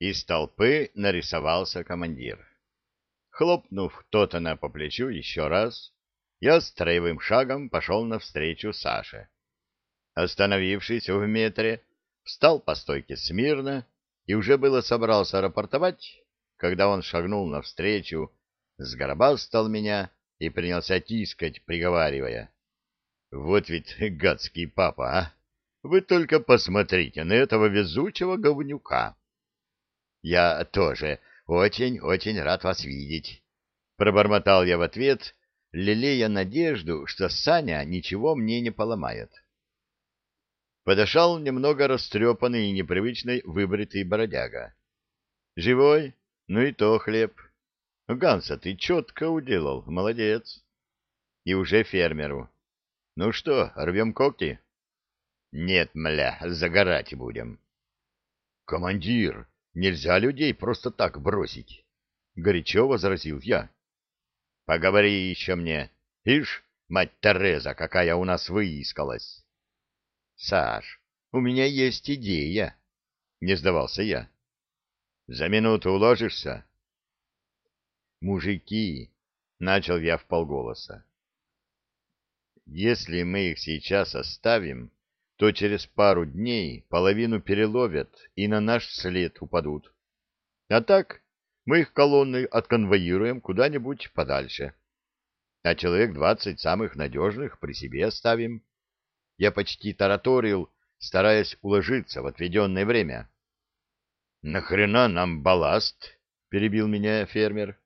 Из толпы нарисовался командир. Хлопнув Тотана по плечу еще раз, я строевым шагом пошел навстречу Саше. Остановившись в метре, встал по стойке смирно и уже было собрался рапортовать, когда он шагнул навстречу, сгробастал меня и принялся тискать, приговаривая. «Вот ведь гадский папа, а! Вы только посмотрите на этого везучего говнюка!» «Я тоже очень-очень рад вас видеть!» Пробормотал я в ответ, лелея надежду, что Саня ничего мне не поломает. Подошел немного растрепанный и непривычный выбритый бродяга. «Живой? Ну и то хлеб. Ганса, ты четко уделал, молодец!» И уже фермеру. «Ну что, рвем когти?» «Нет, мля, загорать будем». «Командир, нельзя людей просто так бросить!» — горячо возразил я. Поговори еще мне. Ишь, мать Тереза, какая у нас выискалась. Саш, у меня есть идея. Не сдавался я. За минуту уложишься? Мужики, начал я в полголоса. Если мы их сейчас оставим, то через пару дней половину переловят и на наш след упадут. А так мы их колонной отконвоируем куда-нибудь подальше. А человек двадцать самых надежных при себе оставим. Я почти тараторил, стараясь уложиться в отведенное время. — Нахрена нам балласт? — перебил меня фермер.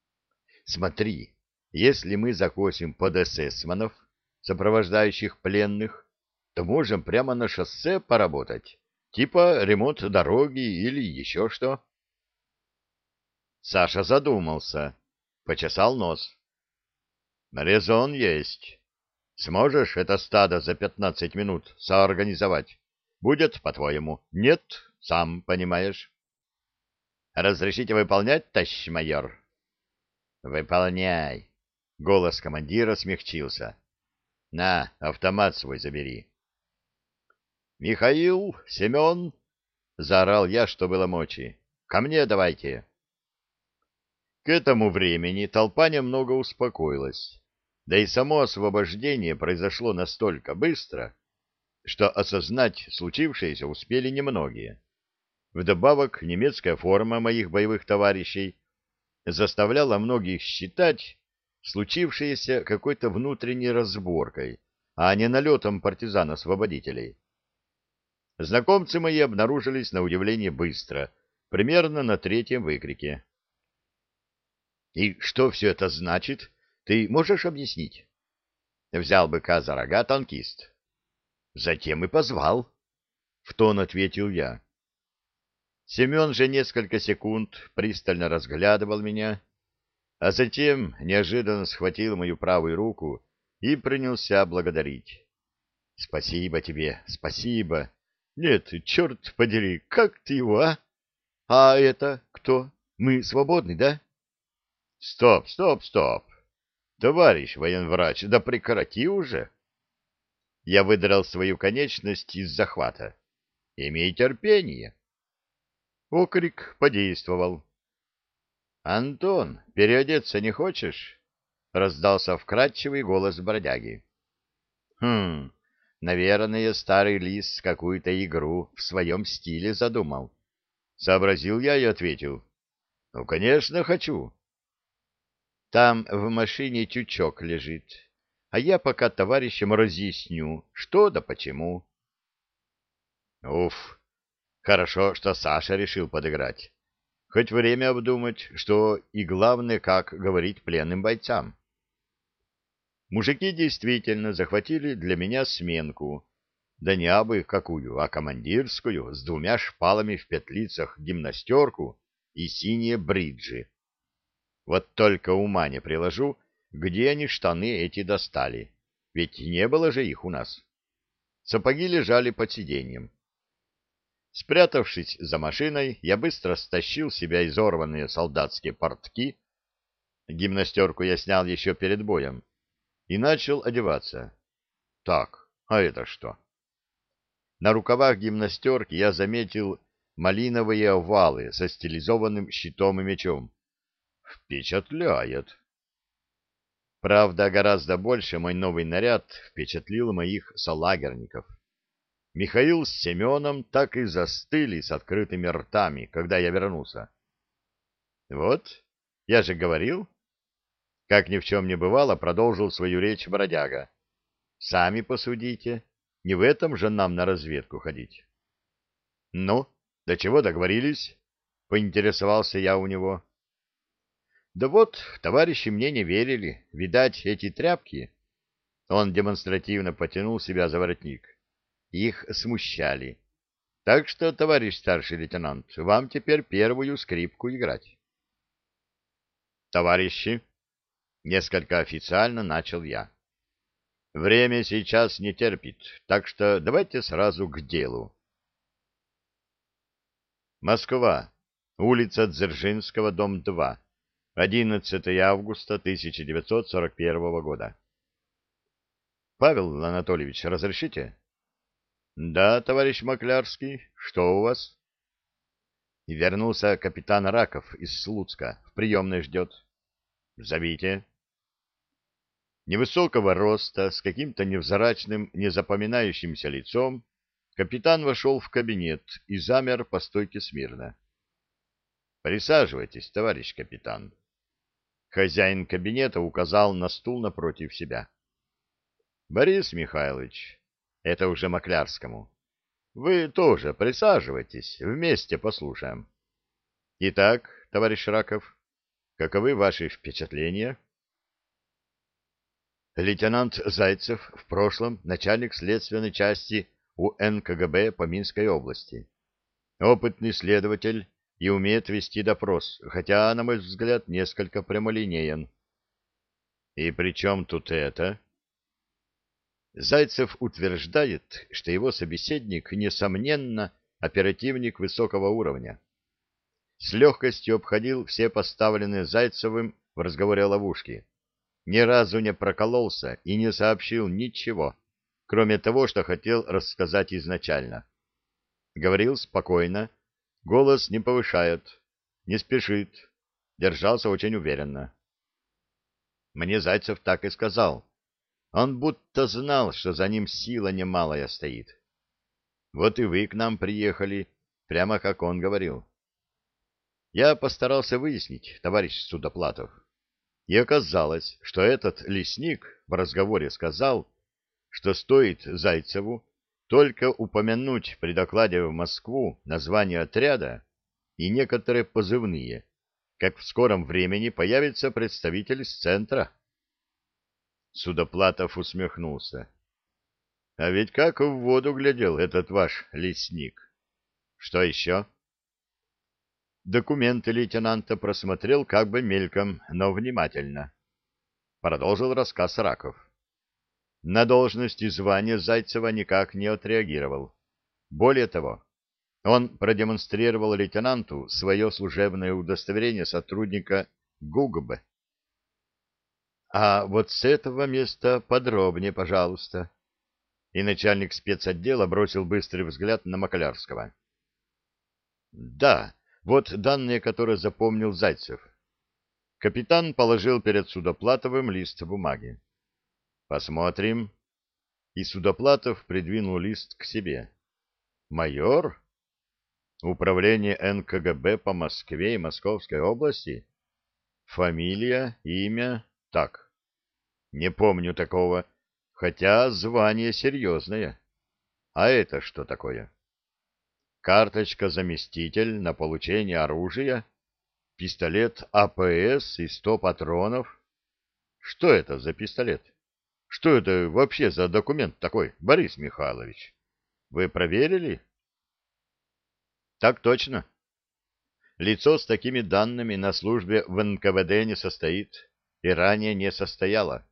— Смотри, если мы закосим под эсэсманов, сопровождающих пленных, то можем прямо на шоссе поработать, типа ремонт дороги или еще что. Саша задумался, почесал нос. Резон есть. Сможешь это стадо за пятнадцать минут соорганизовать? Будет, по-твоему? Нет, сам понимаешь. Разрешите выполнять, товарищ майор? Выполняй. Голос командира смягчился. На, автомат свой забери. Михаил, Семен, заорал я, что было мочи. Ко мне давайте. К этому времени толпа немного успокоилась, да и само освобождение произошло настолько быстро, что осознать случившееся успели немногие. Вдобавок, немецкая форма моих боевых товарищей заставляла многих считать случившееся какой-то внутренней разборкой, а не налетом партизан-освободителей. Знакомцы мои обнаружились на удивление быстро, примерно на третьем выкрике. И что все это значит, ты можешь объяснить? Взял быка за рога танкист. Затем и позвал. В тон ответил я. Семен же несколько секунд пристально разглядывал меня, а затем неожиданно схватил мою правую руку и принялся благодарить. — Спасибо тебе, спасибо. Нет, черт подери, как ты его, а? А это кто? Мы свободны, да? Стоп, стоп, стоп. Товарищ военврач, да прекрати уже. Я выдрал свою конечность из захвата. Имей терпение. Окрик подействовал. Антон, переодеться не хочешь? Раздался вкрадчивый голос бродяги. Хм, наверное, старый лис какую-то игру в своем стиле задумал. Сообразил я и ответил. Ну, конечно, хочу. Там в машине тючок лежит, а я пока товарищам разъясню, что да почему. Уф, хорошо, что Саша решил подыграть. Хоть время обдумать, что и главное, как говорить пленным бойцам. Мужики действительно захватили для меня сменку, да не абы какую, а командирскую, с двумя шпалами в петлицах гимнастерку и синие бриджи. Вот только ума не приложу, где они штаны эти достали, ведь не было же их у нас. Сапоги лежали под сиденьем. Спрятавшись за машиной, я быстро стащил себя изорванные солдатские портки, гимнастерку я снял еще перед боем, и начал одеваться. Так, а это что? На рукавах гимнастерки я заметил малиновые овалы со стилизованным щитом и мечом. Впечатляет. Правда, гораздо больше мой новый наряд впечатлил моих солагерников. Михаил с Семеном так и застыли с открытыми ртами, когда я вернулся. Вот, я же говорил. Как ни в чем не бывало, продолжил свою речь бродяга. Сами посудите, не в этом же нам на разведку ходить. Ну, до чего договорились? Поинтересовался я у него. Да вот, товарищи мне не верили. Видать, эти тряпки... Он демонстративно потянул себя за воротник. Их смущали. Так что, товарищ старший лейтенант, вам теперь первую скрипку играть. Товарищи, несколько официально начал я. Время сейчас не терпит, так что давайте сразу к делу. Москва. Улица Дзержинского, дом 2. 11 августа 1941 года. Павел Анатольевич, разрешите? Да, товарищ Маклярский, что у вас? Вернулся капитан Раков из Слуцка, в приемной ждет. Зовите. Невысокого роста, с каким-то невзрачным, незапоминающимся лицом, капитан вошел в кабинет и замер по стойке смирно. «Присаживайтесь, товарищ капитан». Хозяин кабинета указал на стул напротив себя. «Борис Михайлович, это уже Маклярскому, вы тоже присаживайтесь, вместе послушаем. Итак, товарищ Раков, каковы ваши впечатления?» Лейтенант Зайцев в прошлом начальник следственной части УНКГБ по Минской области. Опытный следователь и умеет вести допрос, хотя, на мой взгляд, несколько прямолинеен. И при чем тут это? Зайцев утверждает, что его собеседник, несомненно, оперативник высокого уровня. С легкостью обходил все поставленные Зайцевым в разговоре ловушки ни разу не прокололся и не сообщил ничего, кроме того, что хотел рассказать изначально. Говорил спокойно, голос не повышает, не спешит, держался очень уверенно. Мне Зайцев так и сказал. Он будто знал, что за ним сила немалая стоит. Вот и вы к нам приехали, прямо как он говорил. Я постарался выяснить, товарищ Судоплатов. И оказалось, что этот лесник в разговоре сказал, что стоит Зайцеву только упомянуть при докладе в Москву название отряда и некоторые позывные, как в скором времени появится представитель из центра. Судоплатов усмехнулся. — А ведь как в воду глядел этот ваш лесник. Что еще? — Документы лейтенанта просмотрел как бы мельком, но внимательно. Продолжил рассказ Раков. На должность и звание Зайцева никак не отреагировал. Более того, он продемонстрировал лейтенанту свое служебное удостоверение сотрудника ГУГБ. А вот с этого места подробнее, пожалуйста. И начальник спецотдела бросил быстрый взгляд на Макалярского. Да, вот данные, которые запомнил Зайцев. Капитан положил перед Судоплатовым лист бумаги. Посмотрим. И Судоплатов придвинул лист к себе. Майор? Управление НКГБ по Москве и Московской области? Фамилия, имя? Так. Не помню такого, хотя звание серьезное. А это что такое? Карточка-заместитель на получение оружия, пистолет АПС и сто патронов. Что это за пистолет? Что это вообще за документ такой, Борис Михайлович? Вы проверили? Так точно. Лицо с такими данными на службе в НКВД не состоит и ранее не состояло.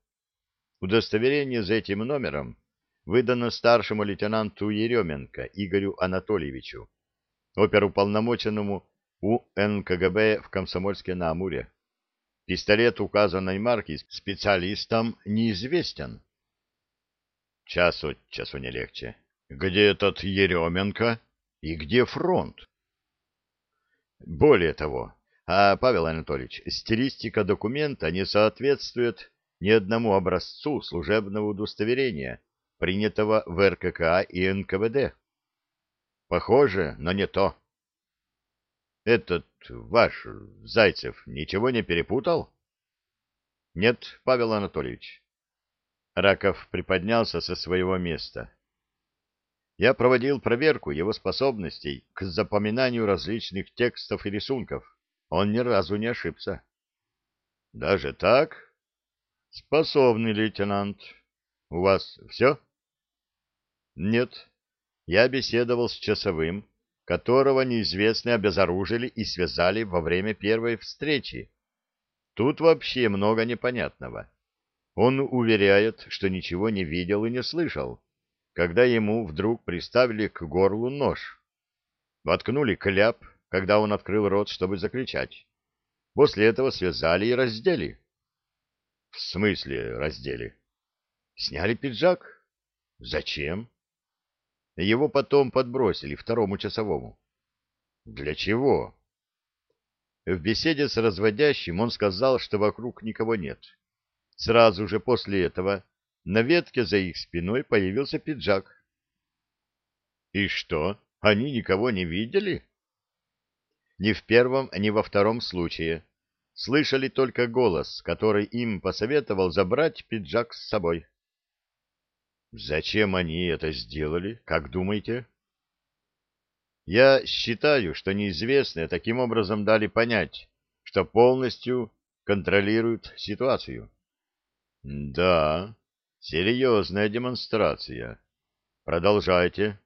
Удостоверение за этим номером выдано старшему лейтенанту Еременко Игорю Анатольевичу, оперуполномоченному УНКГБ в Комсомольске-на-Амуре. Пистолет указанной марки специалистам неизвестен. Час от часу не легче. Где этот Еременко и где фронт? Более того, а, Павел Анатольевич, стилистика документа не соответствует ни одному образцу служебного удостоверения, принятого в РКК и НКВД. Похоже, но не то. Этот ваш Зайцев ничего не перепутал? Нет, Павел Анатольевич. Раков приподнялся со своего места. Я проводил проверку его способностей к запоминанию различных текстов и рисунков. Он ни разу не ошибся. Даже так? Способный лейтенант. У вас все? Нет. Я беседовал с часовым, которого неизвестные обезоружили и связали во время первой встречи. Тут вообще много непонятного. Он уверяет, что ничего не видел и не слышал, когда ему вдруг приставили к горлу нож. Воткнули кляп, когда он открыл рот, чтобы закричать. После этого связали и раздели. — В смысле раздели? — Сняли пиджак. — Зачем? Его потом подбросили второму часовому. Для чего? В беседе с разводящим он сказал, что вокруг никого нет. Сразу же после этого на ветке за их спиной появился пиджак. И что, они никого не видели? Ни в первом, ни во втором случае. Слышали только голос, который им посоветовал забрать пиджак с собой. Зачем они это сделали, как думаете? Я считаю, что неизвестные таким образом дали понять, что полностью контролируют ситуацию. Да, серьезная демонстрация. Продолжайте.